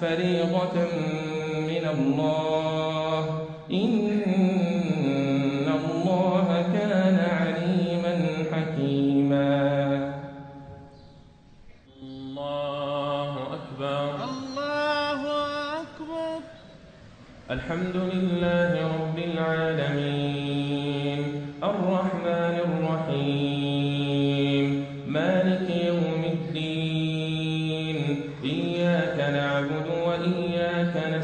فريضة من الله. إن الله كان عليما حكيما. الله أكبر. الله أكبر. الحمد لله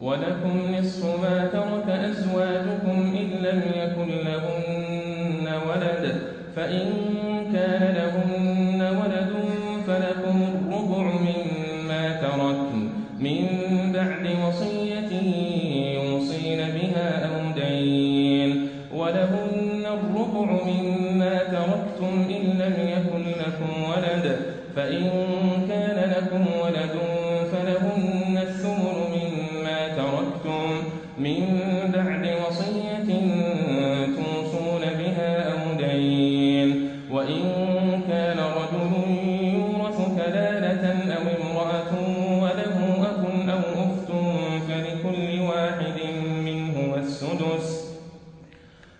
ولكم نصف ما ترك أزواجكم إن لم يكن لهن ولد فإن كان لهن ولد فلكم الربع مما تركن من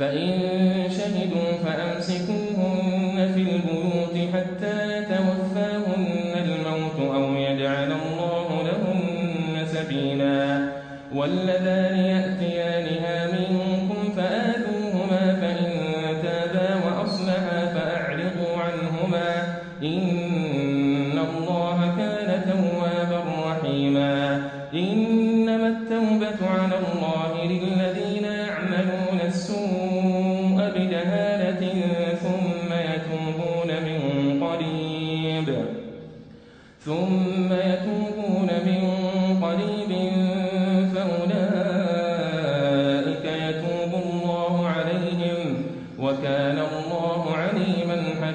فإن شهدوا فأمسكوهن في البيوت حتى يتوفاهن الموت أو يجعل الله لهن سبيلا. واللذان يأتيانها منكم فآذوهما فإن